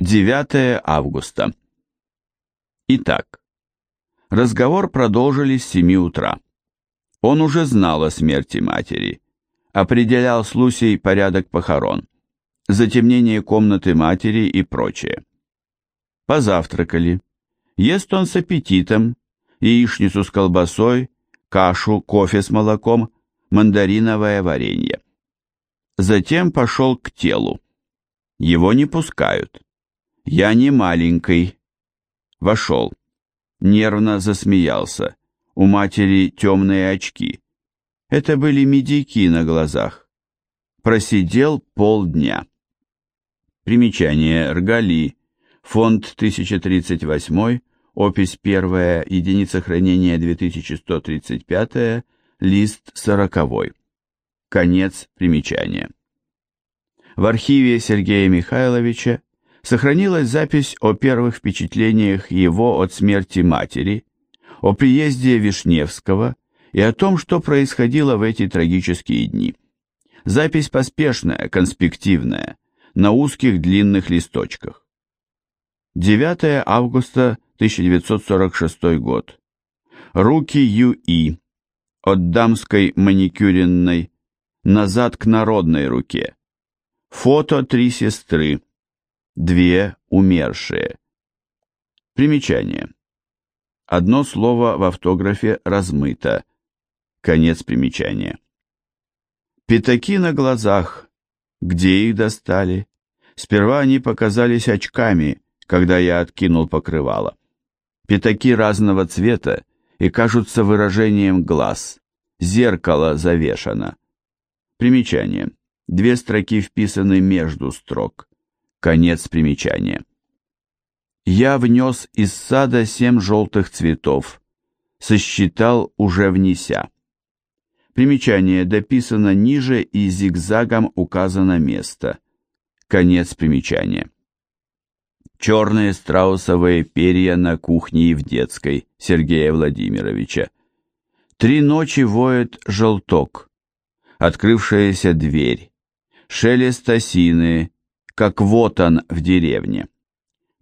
9 августа. Итак, разговор продолжили с 7 утра. Он уже знал о смерти матери, определял с Лусей порядок похорон, затемнение комнаты матери и прочее. Позавтракали. Ест он с аппетитом, яичницу с колбасой, кашу, кофе с молоком, мандариновое варенье. Затем пошел к телу. Его не пускают. Я не маленький. Вошел. Нервно засмеялся. У матери темные очки. Это были медики на глазах. Просидел полдня. Примечание. Ргали. Фонд 1038, опись 1, единица хранения 2135, лист 40. Конец примечания. В архиве Сергея Михайловича сохранилась запись о первых впечатлениях его от смерти матери, о приезде Вишневского и о том, что происходило в эти трагические дни. Запись поспешная, конспективная, на узких длинных листочках. 9 августа 1946 год. Руки Ю.И. От дамской маникюренной назад к народной руке. Фото три сестры две умершие. Примечание. Одно слово в автографе размыто. Конец примечания. Пятаки на глазах. Где их достали? Сперва они показались очками, когда я откинул покрывало. Пятаки разного цвета и кажутся выражением глаз. Зеркало завешано. Примечание. Две строки вписаны между строк. Конец примечания. Я внес из сада семь желтых цветов, сосчитал уже внеся. Примечание дописано ниже и зигзагом указано место. Конец примечания. Черные страусовые перья на кухне и в детской Сергея Владимировича. Три ночи воет желток. Открывшаяся дверь. Шелест осины, как вот он в деревне.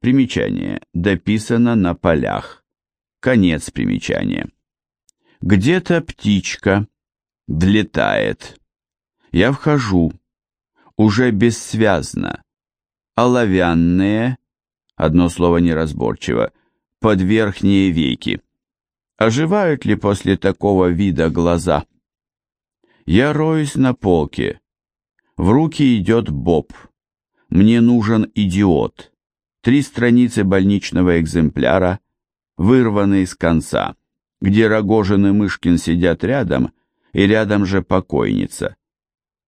Примечание. Дописано на полях. Конец примечания. Где-то птичка влетает. Я вхожу. Уже бессвязно. Оловянные, одно слово неразборчиво, под верхние веки. Оживают ли после такого вида глаза? Я роюсь на полке. В руки идет Боб. Мне нужен идиот. Три страницы больничного экземпляра, вырванные с конца, где Рогожин и Мышкин сидят рядом, и рядом же покойница.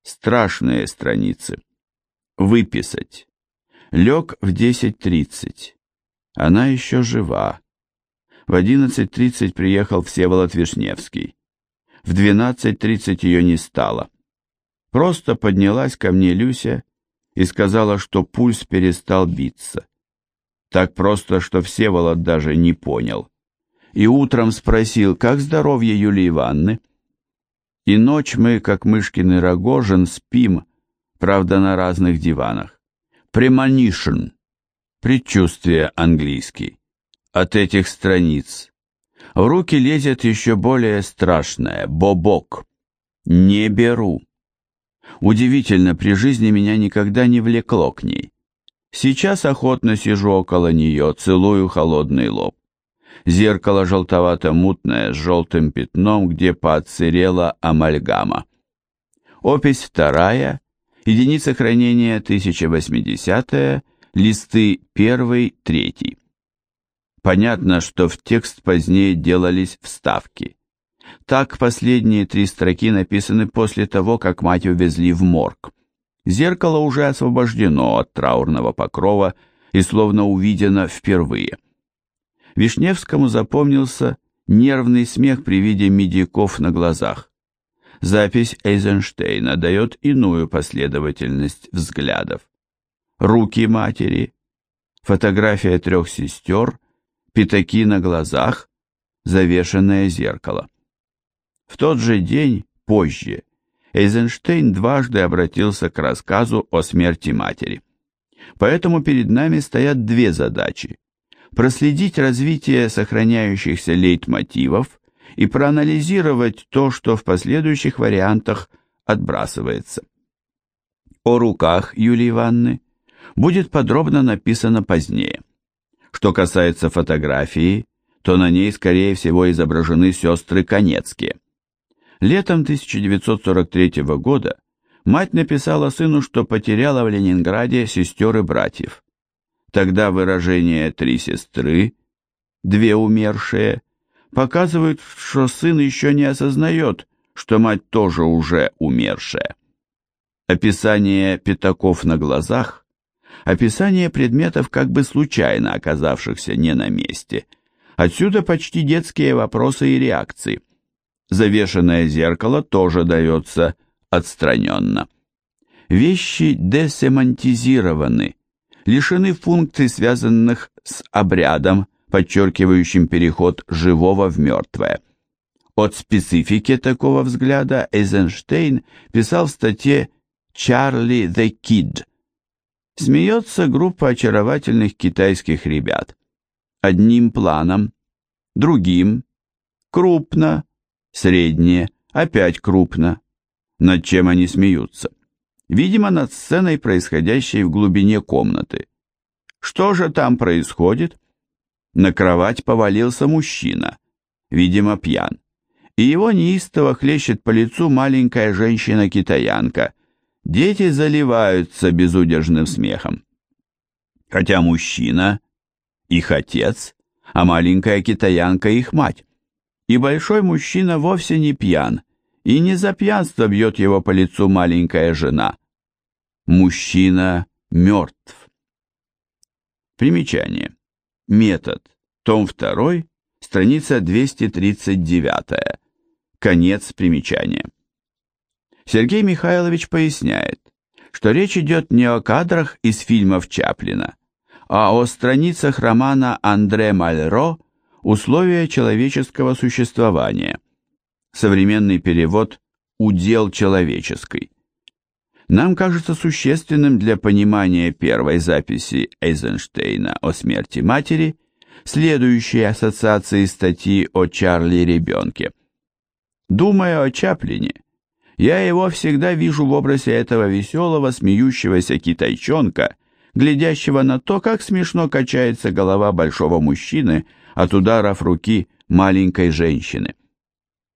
Страшные страницы. Выписать. Лег в 10.30. Она еще жива. В 11.30 приехал Всеволод Вишневский. В 12.30 ее не стало. Просто поднялась ко мне Люся и сказала, что пульс перестал биться. Так просто, что Всеволод даже не понял. И утром спросил, как здоровье Юлии Ивановны. И ночь мы, как Мышкин и Рогожин, спим, правда, на разных диванах. Premonition. Предчувствие английский. От этих страниц. В руки лезет еще более страшное – бобок. Не беру. Удивительно, при жизни меня никогда не влекло к ней. Сейчас охотно сижу около нее, целую холодный лоб. Зеркало желтовато-мутное с желтым пятном, где поотсырела амальгама. Опись вторая, единица хранения 1080 листы первый, третий. Понятно, что в текст позднее делались вставки. Так последние три строки написаны после того, как мать увезли в морг. Зеркало уже освобождено от траурного покрова и словно увидено впервые. Вишневскому запомнился нервный смех при виде медиков на глазах. Запись Эйзенштейна дает иную последовательность взглядов. Руки матери, фотография трех сестер, пятаки на глазах, завешенное зеркало. В тот же день, позже, Эйзенштейн дважды обратился к рассказу о смерти матери. Поэтому перед нами стоят две задачи. Проследить развитие сохраняющихся лейтмотивов и проанализировать то, что в последующих вариантах отбрасывается. О руках Юлии Ивановны будет подробно написано позднее. Что касается фотографии, то на ней, скорее всего, изображены сестры Конецкие. Летом 1943 года мать написала сыну, что потеряла в Ленинграде сестер и братьев. Тогда выражение «три сестры», «две умершие» показывают, что сын еще не осознает, что мать тоже уже умершая. Описание пятаков на глазах, описание предметов, как бы случайно оказавшихся не на месте. Отсюда почти детские вопросы и реакции. Завешенное зеркало тоже дается отстраненно. Вещи десемантизированы, лишены функций, связанных с обрядом, подчеркивающим переход живого в мертвое. От специфики такого взгляда Эйзенштейн писал в статье «Чарли the Kid». Смеется группа очаровательных китайских ребят. Одним планом, другим, крупно, среднее, опять крупно. Над чем они смеются? Видимо, над сценой, происходящей в глубине комнаты. Что же там происходит? На кровать повалился мужчина, видимо, пьян, и его неистово хлещет по лицу маленькая женщина-китаянка. Дети заливаются безудержным смехом. Хотя мужчина — их отец, а маленькая китаянка — их мать. И большой мужчина вовсе не пьян, и не за пьянство бьет его по лицу маленькая жена. Мужчина мертв. Примечание. Метод. Том 2, страница 239. Конец примечания. Сергей Михайлович поясняет, что речь идет не о кадрах из фильмов Чаплина, а о страницах романа Андре Мальро «Условия человеческого существования». Современный перевод «Удел человеческий». Нам кажется существенным для понимания первой записи Эйзенштейна о смерти матери следующие ассоциации статьи о Чарли ребенке. Думая о Чаплине, я его всегда вижу в образе этого веселого, смеющегося китайчонка, глядящего на то, как смешно качается голова большого мужчины от ударов руки маленькой женщины.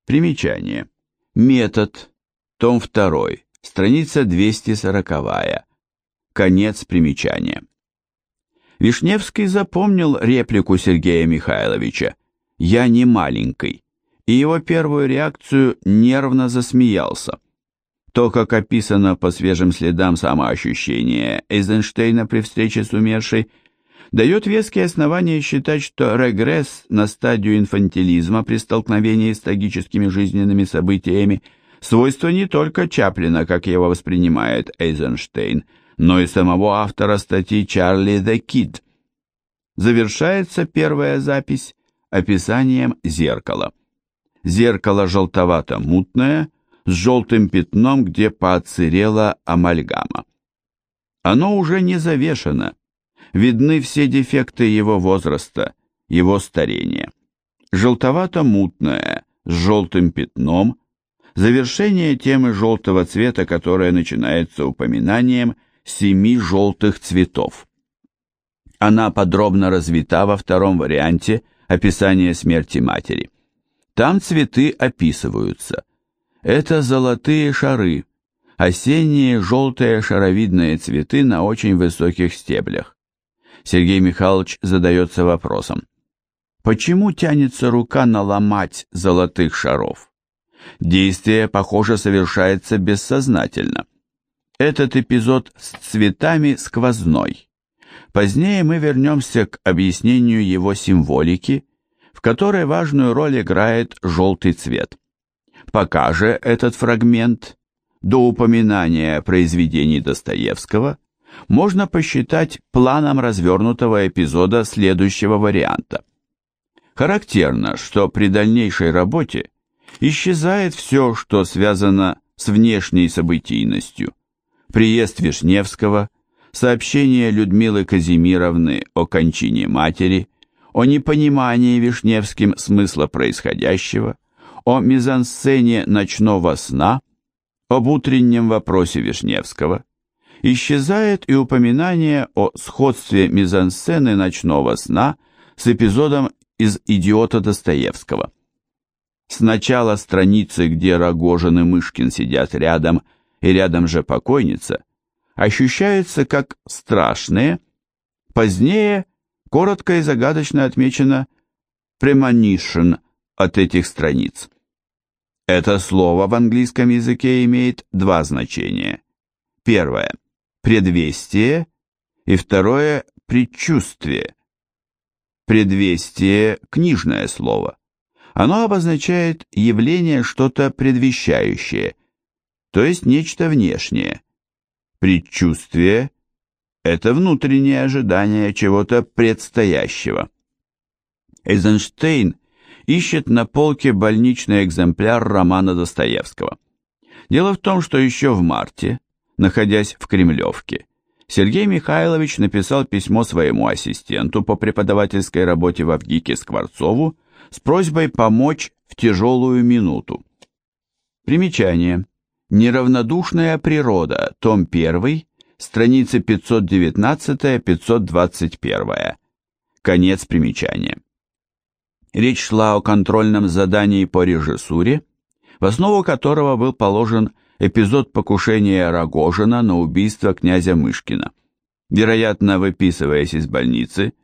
Примечание. Метод. Том 2 страница 240. Конец примечания. Вишневский запомнил реплику Сергея Михайловича «Я не маленький», и его первую реакцию нервно засмеялся. То, как описано по свежим следам самоощущения Эйзенштейна при встрече с умершей, дает веские основания считать, что регресс на стадию инфантилизма при столкновении с трагическими жизненными событиями – свойство не только Чаплина, как его воспринимает Эйзенштейн, но и самого автора статьи Чарли the Kid. Завершается первая запись описанием зеркала. Зеркало желтовато-мутное, с желтым пятном, где поотсырела амальгама. Оно уже не завешено, видны все дефекты его возраста, его старения. Желтовато-мутное, с желтым пятном, Завершение темы желтого цвета, которая начинается упоминанием семи желтых цветов. Она подробно развита во втором варианте описания смерти матери. Там цветы описываются. Это золотые шары, осенние желтые шаровидные цветы на очень высоких стеблях. Сергей Михайлович задается вопросом, почему тянется рука наломать золотых шаров? Действие, похоже, совершается бессознательно. Этот эпизод с цветами сквозной. Позднее мы вернемся к объяснению его символики, в которой важную роль играет желтый цвет. Пока же этот фрагмент, до упоминания произведений Достоевского, можно посчитать планом развернутого эпизода следующего варианта. Характерно, что при дальнейшей работе исчезает все, что связано с внешней событийностью. Приезд Вишневского, сообщение Людмилы Казимировны о кончине матери, о непонимании Вишневским смысла происходящего, о мизансцене ночного сна, об утреннем вопросе Вишневского, исчезает и упоминание о сходстве мизансцены ночного сна с эпизодом из «Идиота Достоевского». Сначала страницы, где Рогожин и Мышкин сидят рядом, и рядом же покойница, ощущаются как страшные, позднее коротко и загадочно отмечено premonition от этих страниц. Это слово в английском языке имеет два значения. Первое – предвестие, и второе – предчувствие. Предвестие – книжное слово. Оно обозначает явление что-то предвещающее, то есть нечто внешнее. Предчувствие – это внутреннее ожидание чего-то предстоящего. Эйзенштейн ищет на полке больничный экземпляр романа Достоевского. Дело в том, что еще в марте, находясь в Кремлевке, Сергей Михайлович написал письмо своему ассистенту по преподавательской работе в Авгике Скворцову с просьбой помочь в тяжелую минуту. Примечание. Неравнодушная природа, том 1, страницы 519-521. Конец примечания. Речь шла о контрольном задании по режиссуре, в основу которого был положен эпизод покушения Рогожина на убийство князя Мышкина. Вероятно, выписываясь из больницы,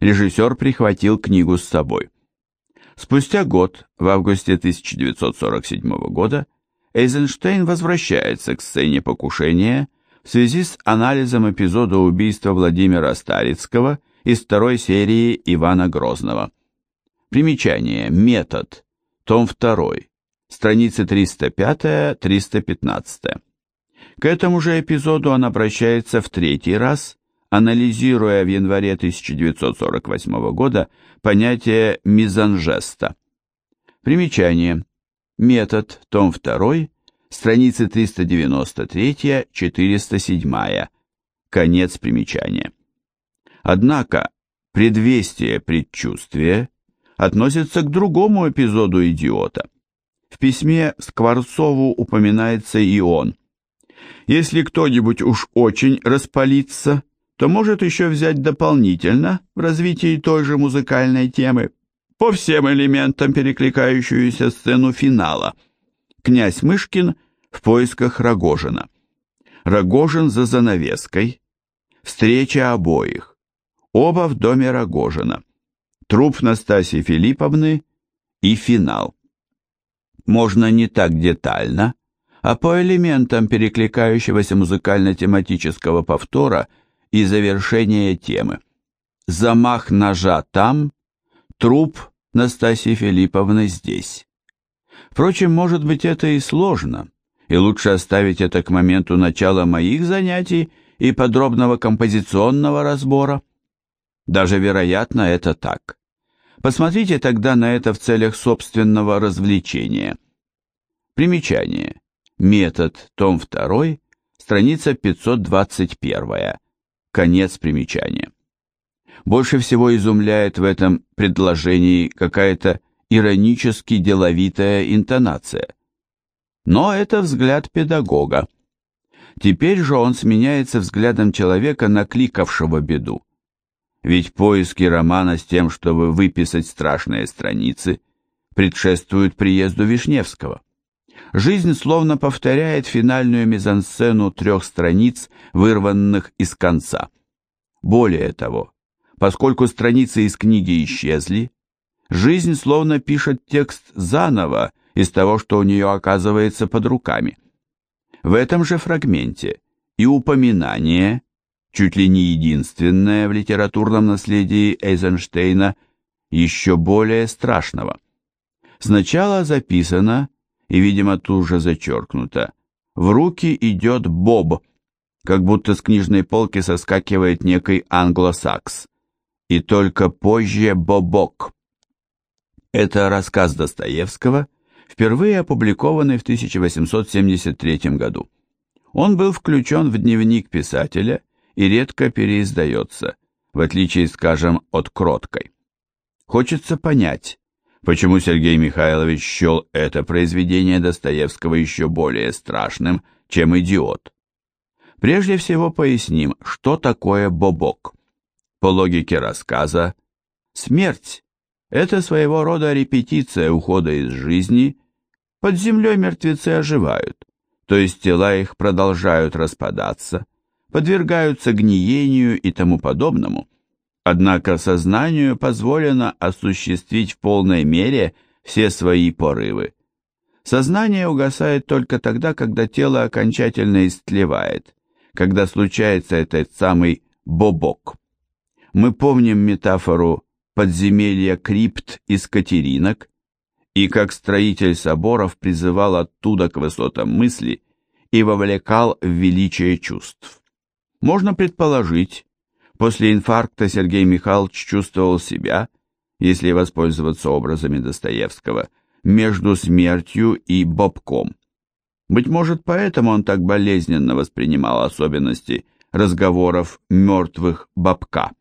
режиссер прихватил книгу с собой. Спустя год, в августе 1947 года, Эйзенштейн возвращается к сцене покушения в связи с анализом эпизода убийства Владимира Старицкого из второй серии Ивана Грозного. Примечание. Метод. Том 2. Страницы 305-315. К этому же эпизоду он обращается в третий раз, анализируя в январе 1948 года понятие мизанжеста. Примечание. Метод. Том 2. Страницы 393-407. Конец примечания. Однако предвестие предчувствия относится к другому эпизоду «Идиота». В письме Скворцову упоминается и он. Если кто-нибудь уж очень распалится, то может еще взять дополнительно в развитии той же музыкальной темы по всем элементам перекликающуюся сцену финала. Князь Мышкин в поисках Рогожина. Рогожин за занавеской. Встреча обоих. Оба в доме Рогожина труп Настасьи Филипповны и финал. Можно не так детально, а по элементам перекликающегося музыкально-тематического повтора и завершения темы. Замах ножа там, труп Настасьи Филипповны здесь. Впрочем, может быть, это и сложно, и лучше оставить это к моменту начала моих занятий и подробного композиционного разбора. Даже вероятно это так. Посмотрите тогда на это в целях собственного развлечения. Примечание. Метод, том 2, страница 521. Конец примечания. Больше всего изумляет в этом предложении какая-то иронически деловитая интонация. Но это взгляд педагога. Теперь же он сменяется взглядом человека, накликавшего беду. Ведь поиски романа с тем, чтобы выписать страшные страницы, предшествуют приезду Вишневского. Жизнь словно повторяет финальную мизансцену трех страниц, вырванных из конца. Более того, поскольку страницы из книги исчезли, жизнь словно пишет текст заново из того, что у нее оказывается под руками. В этом же фрагменте и упоминание, чуть ли не единственное в литературном наследии Эйзенштейна, еще более страшного. Сначала записано, и, видимо, тут же зачеркнуто, в руки идет Боб, как будто с книжной полки соскакивает некий англосакс, и только позже Бобок. Это рассказ Достоевского, впервые опубликованный в 1873 году. Он был включен в дневник писателя и редко переиздается, в отличие, скажем, от «Кроткой». Хочется понять, почему Сергей Михайлович счел это произведение Достоевского еще более страшным, чем «Идиот». Прежде всего поясним, что такое бобок. По логике рассказа, смерть – это своего рода репетиция ухода из жизни, под землей мертвецы оживают, то есть тела их продолжают распадаться, подвергаются гниению и тому подобному, однако сознанию позволено осуществить в полной мере все свои порывы. Сознание угасает только тогда, когда тело окончательно истлевает, когда случается этот самый бобок. Мы помним метафору подземелья крипт из Катеринок, и как строитель соборов призывал оттуда к высотам мысли и вовлекал в величие чувств. Можно предположить, после инфаркта Сергей Михайлович чувствовал себя, если воспользоваться образами Достоевского, между смертью и бобком. Быть может, поэтому он так болезненно воспринимал особенности разговоров мертвых бабка.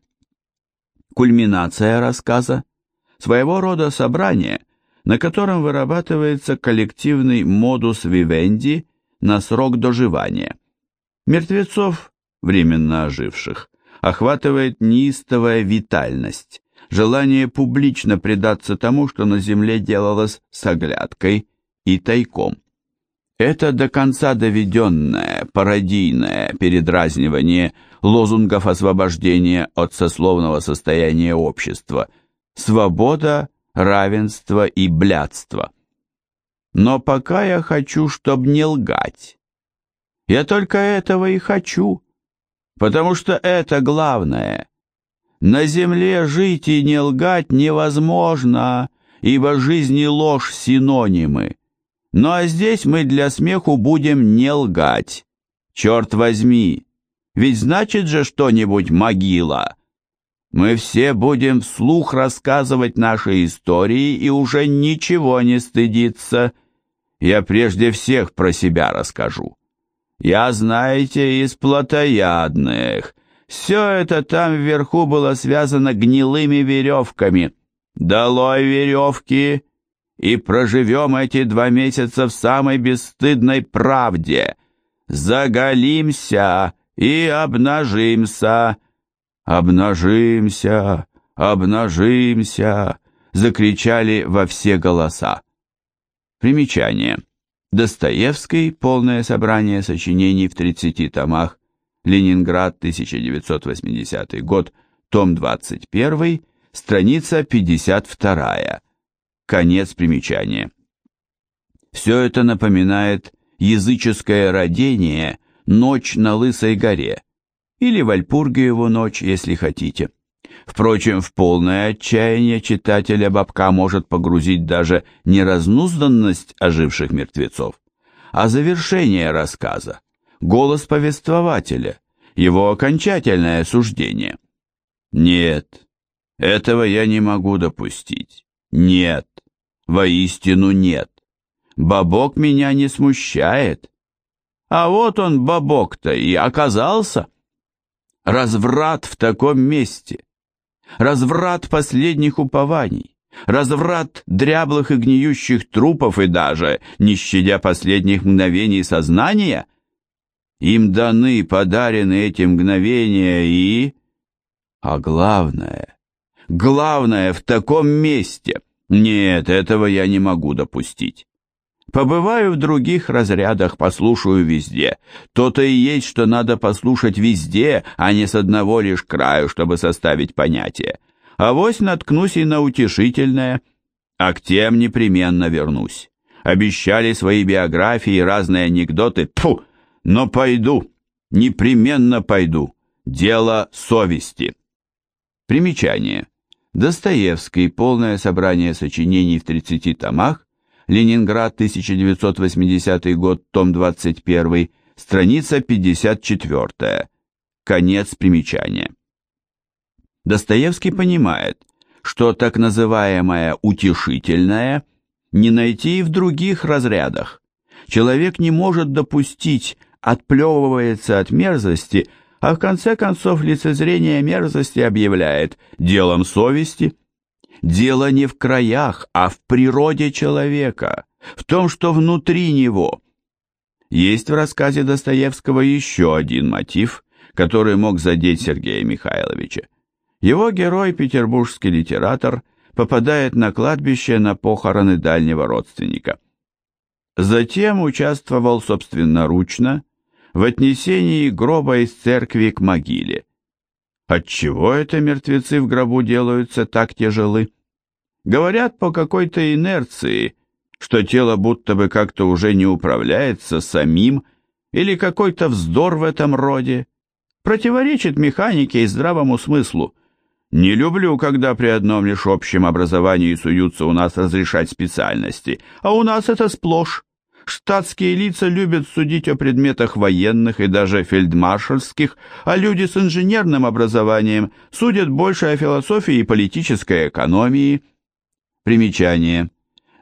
Кульминация рассказа – своего рода собрание, на котором вырабатывается коллективный модус вивенди на срок доживания. Мертвецов, временно оживших, охватывает неистовая витальность, желание публично предаться тому, что на земле делалось с оглядкой и тайком. Это до конца доведенное, пародийное передразнивание лозунгов освобождения от сословного состояния общества, свобода, равенство и блядство. Но пока я хочу, чтоб не лгать. Я только этого и хочу, потому что это главное. На земле жить и не лгать невозможно, ибо жизнь и ложь синонимы. Ну а здесь мы для смеху будем не лгать. Черт возьми, ведь значит же что-нибудь могила. Мы все будем вслух рассказывать наши истории и уже ничего не стыдиться. Я прежде всех про себя расскажу. Я, знаете, из плотоядных. Все это там вверху было связано гнилыми веревками. Долой веревки! и проживем эти два месяца в самой бесстыдной правде. Заголимся и обнажимся, обнажимся, обнажимся, закричали во все голоса. Примечание. Достоевский, полное собрание сочинений в 30 томах, Ленинград, 1980 год, том 21, страница 52. Конец примечания. Все это напоминает языческое родение «Ночь на Лысой горе» или Вальпургиеву ночь, если хотите. Впрочем, в полное отчаяние читателя Бабка может погрузить даже не разнузданность оживших мертвецов, а завершение рассказа, голос повествователя, его окончательное суждение. Нет, этого я не могу допустить. Нет, воистину нет. Бабок меня не смущает. А вот он, бабок-то, и оказался. Разврат в таком месте. Разврат последних упований. Разврат дряблых и гниющих трупов и даже, не щадя последних мгновений сознания. Им даны, подарены эти мгновения и... А главное, главное в таком месте — нет, этого я не могу допустить. Побываю в других разрядах, послушаю везде. То-то и есть, что надо послушать везде, а не с одного лишь краю, чтобы составить понятие. А вось наткнусь и на утешительное, а к тем непременно вернусь. Обещали свои биографии, разные анекдоты. Фу, но пойду, непременно пойду. Дело совести. Примечание. Достоевский. Полное собрание сочинений в 30 томах. Ленинград, 1980 год, том 21, страница 54. Конец примечания. Достоевский понимает, что так называемое «утешительное» не найти и в других разрядах. Человек не может допустить, отплевывается от мерзости, а в конце концов лицезрение мерзости объявляет делом совести. Дело не в краях, а в природе человека, в том, что внутри него. Есть в рассказе Достоевского еще один мотив, который мог задеть Сергея Михайловича. Его герой, петербургский литератор, попадает на кладбище на похороны дальнего родственника. Затем участвовал собственноручно в отнесении гроба из церкви к могиле. Отчего это мертвецы в гробу делаются так тяжелы? Говорят по какой-то инерции, что тело будто бы как-то уже не управляется самим, или какой-то вздор в этом роде. Противоречит механике и здравому смыслу. Не люблю, когда при одном лишь общем образовании суются у нас разрешать специальности, а у нас это сплошь. Штатские лица любят судить о предметах военных и даже фельдмаршальских, а люди с инженерным образованием судят больше о философии и политической экономии. Примечание.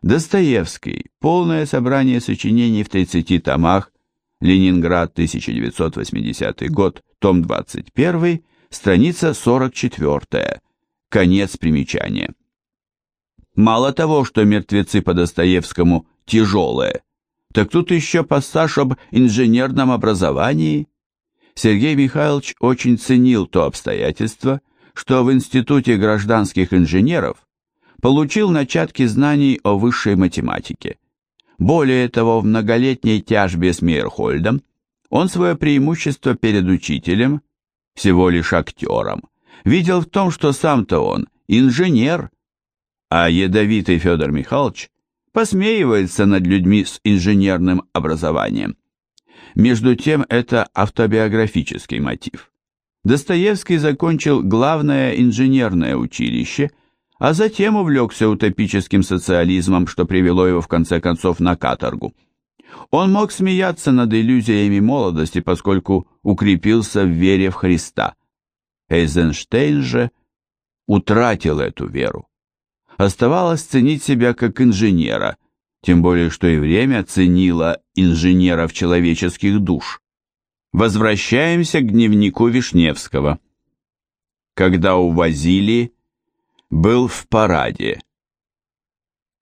Достоевский. Полное собрание сочинений в 30 томах. Ленинград, 1980 год, том 21, страница 44. Конец примечания. Мало того, что мертвецы по Достоевскому тяжелые, так тут еще пассаж об инженерном образовании. Сергей Михайлович очень ценил то обстоятельство, что в Институте гражданских инженеров получил начатки знаний о высшей математике. Более того, в многолетней тяжбе с Мейерхольдом он свое преимущество перед учителем, всего лишь актером, видел в том, что сам-то он инженер, а ядовитый Федор Михайлович посмеивается над людьми с инженерным образованием. Между тем, это автобиографический мотив. Достоевский закончил главное инженерное училище, а затем увлекся утопическим социализмом, что привело его в конце концов на каторгу. Он мог смеяться над иллюзиями молодости, поскольку укрепился в вере в Христа. Эйзенштейн же утратил эту веру. Оставалось ценить себя как инженера, тем более что и время ценило инженеров человеческих душ. Возвращаемся к дневнику Вишневского. Когда увозили, был в параде.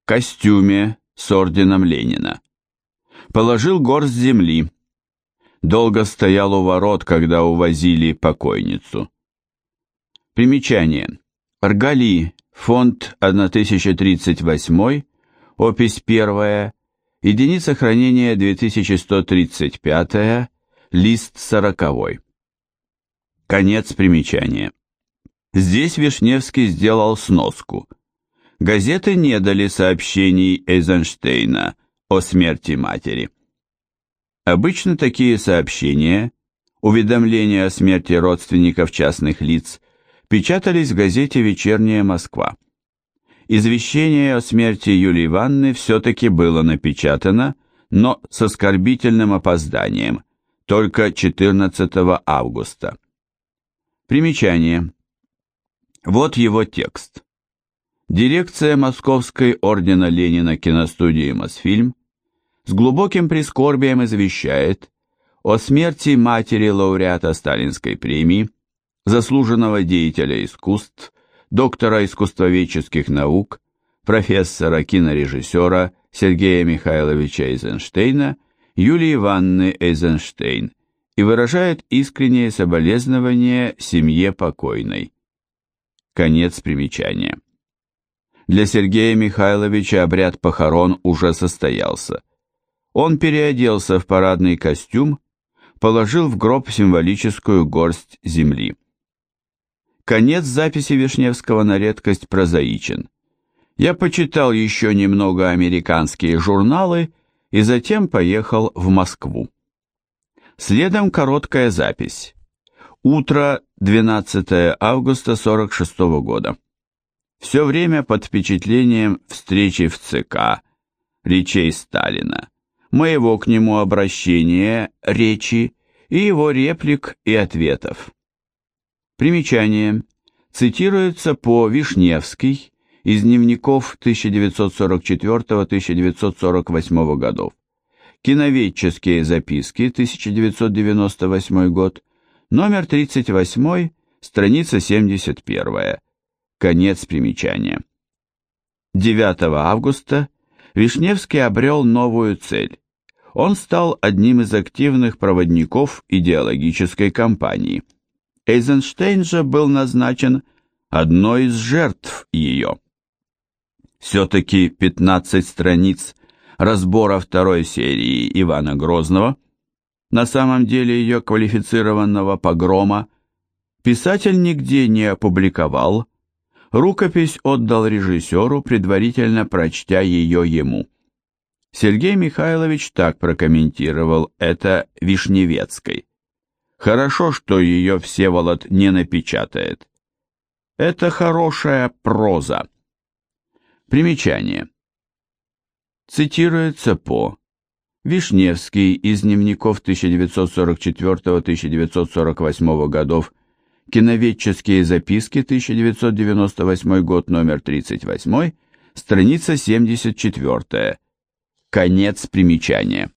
В костюме с орденом Ленина. Положил горсть земли. Долго стоял у ворот, когда увозили покойницу. Примечание. Аргали фонд 1038, опись 1, единица хранения 2135, лист 40. Конец примечания. Здесь Вишневский сделал сноску. Газеты не дали сообщений Эйзенштейна о смерти матери. Обычно такие сообщения, уведомления о смерти родственников частных лиц печатались в газете «Вечерняя Москва». Извещение о смерти Юлии Ивановны все-таки было напечатано, но с оскорбительным опозданием, только 14 августа. Примечание. Вот его текст. Дирекция Московской ордена Ленина киностудии «Мосфильм» с глубоким прискорбием извещает о смерти матери лауреата Сталинской премии заслуженного деятеля искусств, доктора искусствоведческих наук, профессора кинорежиссера Сергея Михайловича Эйзенштейна, Юлии Ивановны Эйзенштейн и выражает искреннее соболезнование семье покойной. Конец примечания. Для Сергея Михайловича обряд похорон уже состоялся. Он переоделся в парадный костюм, положил в гроб символическую горсть земли. Конец записи Вишневского на редкость прозаичен. Я почитал еще немного американские журналы и затем поехал в Москву. Следом короткая запись. Утро 12 августа 46 года. Все время под впечатлением встречи в ЦК, речей Сталина, моего к нему обращения, речи и его реплик и ответов. Примечание. Цитируется по Вишневский из дневников 1944-1948 годов. Киноведческие записки, 1998 год, Номер 38, страница 71. Конец примечания. 9 августа Вишневский обрел новую цель. Он стал одним из активных проводников идеологической кампании. Эйзенштейн же был назначен одной из жертв ее. Все-таки 15 страниц разбора второй серии Ивана Грозного, на самом деле ее квалифицированного погрома, писатель нигде не опубликовал, рукопись отдал режиссеру, предварительно прочтя ее ему. Сергей Михайлович так прокомментировал это Вишневецкой. Хорошо, что ее Всеволод не напечатает. Это хорошая проза. Примечание. Цитируется по Вишневский из дневников 1944-1948 годов, киноведческие записки 1998 год, номер 38, страница 74. Конец примечания.